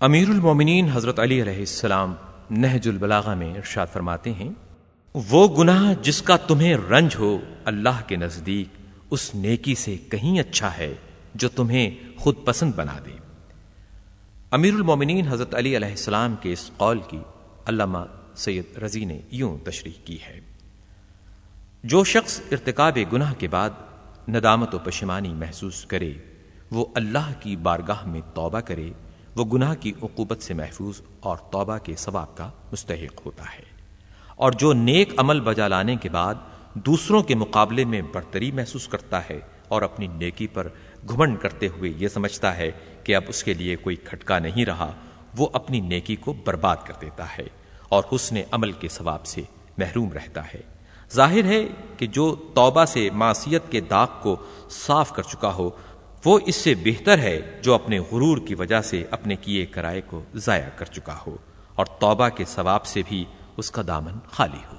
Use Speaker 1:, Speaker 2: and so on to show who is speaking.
Speaker 1: امیر المومنین حضرت علی علیہ السلام نہج البلاغہ میں ارشاد فرماتے ہیں، وہ گناہ جس کا تمہیں رنج ہو اللہ کے نزدیک، اس نیکی سے کہیں اچھا ہے جو تمہیں خود پسند بنا دے۔ امیر المومنین حضرت علی علیہ السلام کے اس قول کی علامہ سید رضی نے یوں تشریح کی ہے۔ جو شخص ارتکاب گناہ کے بعد ندامت و پشمانی محسوس کرے، وہ اللہ کی بارگاہ میں توبہ کرے وہ گناہ کی عقوبت سے محفوظ اور توبہ کے ثواب کا مستحق ہوتا ہے۔ اور جو نیک عمل بجا لانے کے بعد دوسروں کے مقابلے میں برتری محسوس کرتا ہے اور اپنی نیکی پر گھمنڈ کرتے ہوئے یہ سمجھتا ہے کہ اب اس کے لیے کوئی کھٹکا نہیں رہا، وہ اپنی نیکی کو برباد کر دیتا ہے اور حسن عمل کے ثواب سے محروم رہتا ہے۔ ظاہر ہے کہ جو توبہ سے معصیت کے داغ کو صاف کر چکا ہو وہ اس سے بہتر ہے جو اپنے غرور کی وجہ سے اپنے کیے کرائے کو ضائع کر چکا ہو اور توبہ کے ثواب سے بھی اس کا دامن خالی ہو۔